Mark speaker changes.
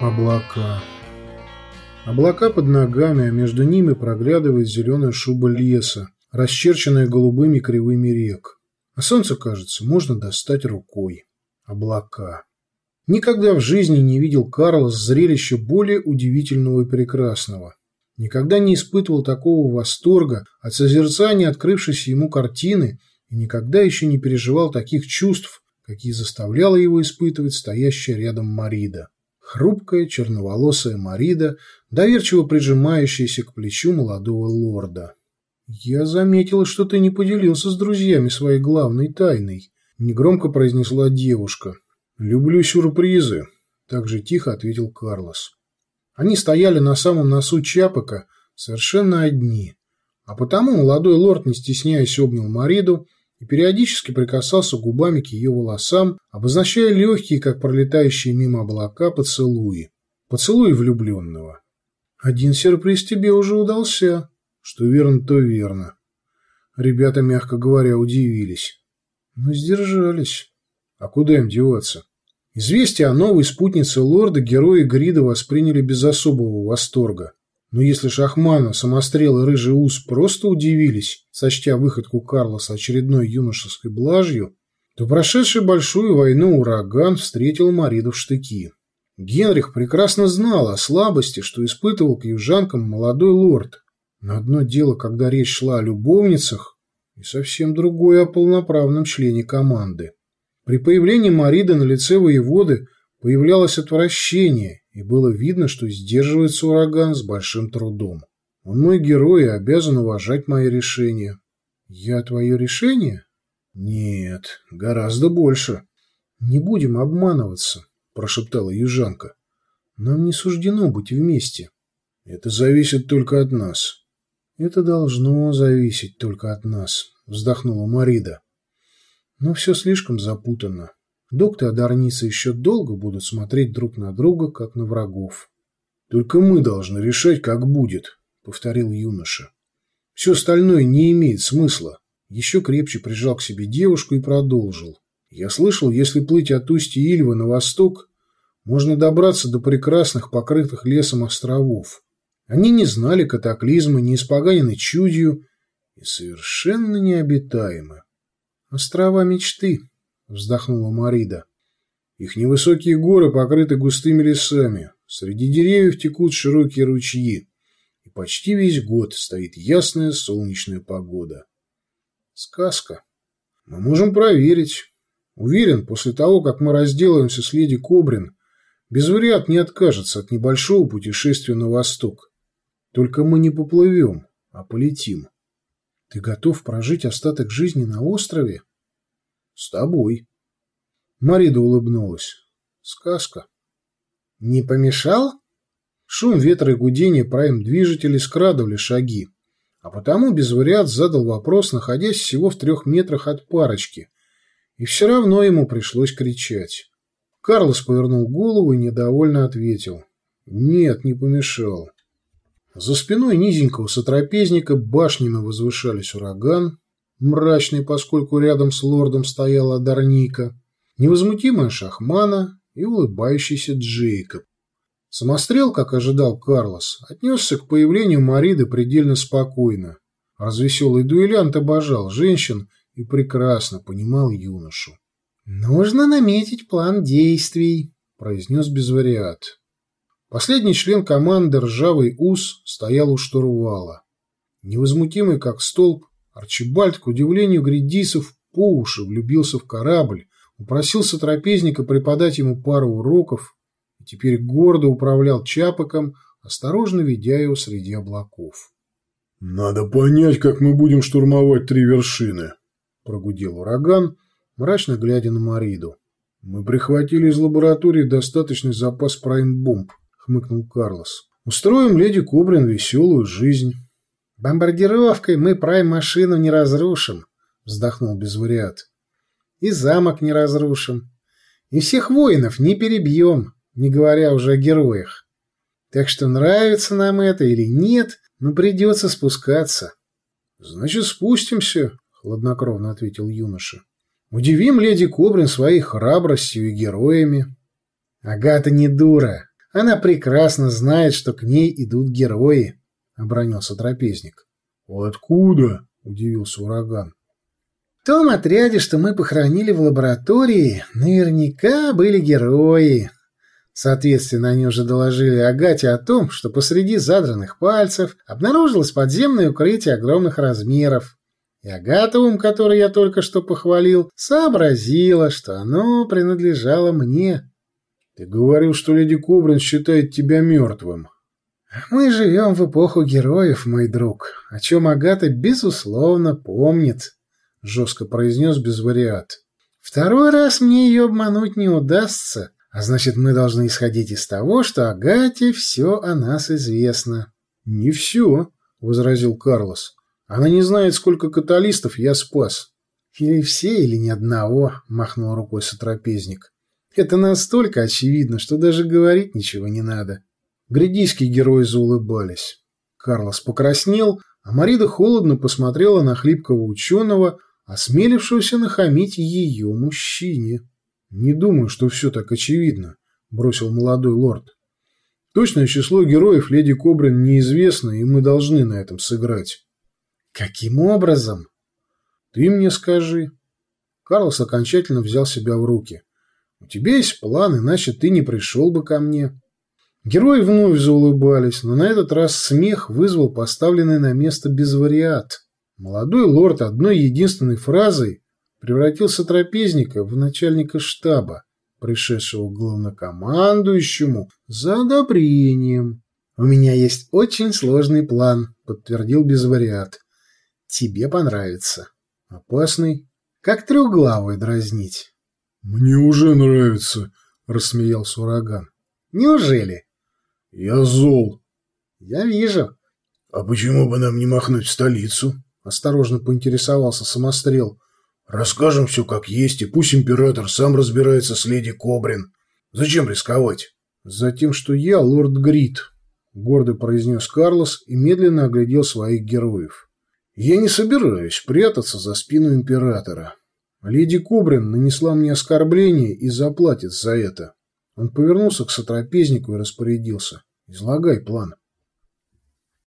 Speaker 1: Облака. Облака под ногами, а между ними проглядывает зеленая шуба леса, расчерченная голубыми кривыми рек. А солнце, кажется, можно достать рукой. Облака. Никогда в жизни не видел Карлос зрелища более удивительного и прекрасного. Никогда не испытывал такого восторга от созерцания открывшейся ему картины и никогда еще не переживал таких чувств, какие заставляла его испытывать стоящая рядом Марида. Хрупкая, черноволосая Марида, доверчиво прижимающаяся к плечу молодого лорда. «Я заметила, что ты не поделился с друзьями своей главной тайной», — негромко произнесла девушка. «Люблю сюрпризы», — так же тихо ответил Карлос. Они стояли на самом носу Чапака, совершенно одни. А потому молодой лорд, не стесняясь, обнял Мариду и периодически прикасался губами к ее волосам, обозначая легкие, как пролетающие мимо облака, поцелуи. Поцелуи влюбленного. «Один сюрприз тебе уже удался». Что верно, то верно. Ребята, мягко говоря, удивились. Но сдержались. А куда им деваться? Известие о новой спутнице лорда герои Грида восприняли без особого восторга. Но если Шахмана, самострел и рыжий ус просто удивились, сочтя выходку Карлоса очередной юношеской блажью, то прошедший большую войну ураган встретил Мариду в штыки. Генрих прекрасно знал о слабости, что испытывал к южанкам молодой лорд. Но одно дело, когда речь шла о любовницах, и совсем другое о полноправном члене команды. При появлении Мариды на лице воеводы появлялось отвращение, и было видно, что сдерживается ураган с большим трудом. Он мой герой и обязан уважать мои решения. Я твое решение? Нет, гораздо больше. Не будем обманываться, прошептала южанка. Нам не суждено быть вместе. Это зависит только от нас. Это должно зависеть только от нас, вздохнула Марида. Но все слишком запутанно. Докты и Адарниса еще долго будут смотреть друг на друга, как на врагов. «Только мы должны решать, как будет», — повторил юноша. «Все остальное не имеет смысла». Еще крепче прижал к себе девушку и продолжил. «Я слышал, если плыть от устья Ильвы на восток, можно добраться до прекрасных, покрытых лесом островов. Они не знали катаклизма, не испоганены чудью и совершенно необитаемы. Острова мечты, вздохнула Марида. Их невысокие горы покрыты густыми лесами. Среди деревьев текут широкие ручьи. И почти весь год стоит ясная солнечная погода. Сказка. Мы можем проверить. Уверен, после того, как мы разделаемся с леди Кобрин, без вариант не откажется от небольшого путешествия на восток. Только мы не поплывем, а полетим. Ты готов прожить остаток жизни на острове? С тобой. Марида улыбнулась. Сказка. Не помешал? Шум ветра и гудение прайм-движителей скрадывали шаги, а потому Безвариат задал вопрос, находясь всего в трех метрах от парочки, и все равно ему пришлось кричать. Карлос повернул голову и недовольно ответил. Нет, не помешал. За спиной низенького сотрапезника башнями возвышались ураган, мрачный, поскольку рядом с лордом стояла Дарника, невозмутимая Шахмана и улыбающийся Джейкоб. Самострел, как ожидал Карлос, отнесся к появлению Мариды предельно спокойно. Развеселый дуэлянт обожал женщин и прекрасно понимал юношу. «Нужно наметить план действий», — произнес Безвариат. Последний член команды, ржавый ус, стоял у штурвала. Невозмутимый, как столб, Арчибальд, к удивлению гридисов, по уши влюбился в корабль, упросился трапезника преподать ему пару уроков и теперь гордо управлял Чапоком, осторожно ведя его среди облаков.
Speaker 2: «Надо понять, как мы будем штурмовать три вершины», — прогудел ураган, мрачно глядя на Мариду. «Мы прихватили из лаборатории достаточный запас прайм-бомб», — хмыкнул Карлос. «Устроим леди Кобрин веселую жизнь». «Бомбардировкой мы прайм-машину не разрушим», — вздохнул Безвариат. «И замок не разрушим. И всех воинов не перебьем, не говоря уже о героях. Так что нравится нам это или нет, но придется спускаться».
Speaker 1: «Значит, спустимся», — хладнокровно ответил юноша. «Удивим леди Кобрин своей храбростью и героями».
Speaker 3: «Агата не дура.
Speaker 1: Она прекрасно знает, что к ней идут герои, — обронился трапезник.
Speaker 2: — Откуда? — удивился ураган.
Speaker 1: В том отряде, что мы похоронили в лаборатории, наверняка были герои. Соответственно, они уже доложили Агате о том, что посреди задранных пальцев обнаружилось подземное укрытие огромных размеров. И Агата, ум который я только что похвалил, сообразила, что оно принадлежало мне.
Speaker 2: Ты говорил, что леди Кобрин считает тебя мертвым.
Speaker 1: Мы живем в эпоху героев, мой друг, о чем Агата, безусловно, помнит, — жестко произнес Безвариат. Второй раз мне ее обмануть не удастся, а значит, мы должны исходить из того, что Агате все о нас известно.
Speaker 2: — Не все, — возразил Карлос. Она не знает, сколько каталистов я спас.
Speaker 1: Или все, или ни одного, махнул рукой сотрапезник. Это настолько очевидно, что даже говорить ничего не надо.
Speaker 2: Грядийские герои заулыбались. Карлос покраснел, а Марида холодно посмотрела на хлипкого ученого, осмелившегося нахамить ее мужчине. «Не думаю, что все так очевидно», — бросил молодой лорд. «Точное число героев леди Кобрин неизвестно, и мы должны на этом сыграть».
Speaker 1: Каким образом?
Speaker 2: Ты мне скажи. Карлос окончательно взял себя в руки. У тебя есть план, иначе ты не пришел бы ко мне. Герои вновь заулыбались, но на этот раз смех вызвал поставленный на место безвариат. Молодой лорд одной единственной фразой превратился трапезника в начальника штаба, пришедшего к главнокомандующему за одобрением.
Speaker 1: «У меня есть очень сложный план», — подтвердил безвариат. Тебе понравится.
Speaker 2: Опасный?
Speaker 1: Как трехглавый дразнить.
Speaker 2: Мне уже нравится, рассмеялся ураган.
Speaker 1: Неужели?
Speaker 2: Я зол.
Speaker 1: Я вижу.
Speaker 2: А почему бы нам не махнуть в столицу? Осторожно поинтересовался самострел. Расскажем все как есть, и пусть император сам разбирается с леди Кобрин. Зачем рисковать? Затем, что я лорд Грит, гордо произнес Карлос и медленно оглядел своих героев. Я не собираюсь прятаться за спину императора. Леди Кобрин нанесла мне оскорбление и заплатит за это. Он повернулся к сотрапезнику и распорядился. Излагай план.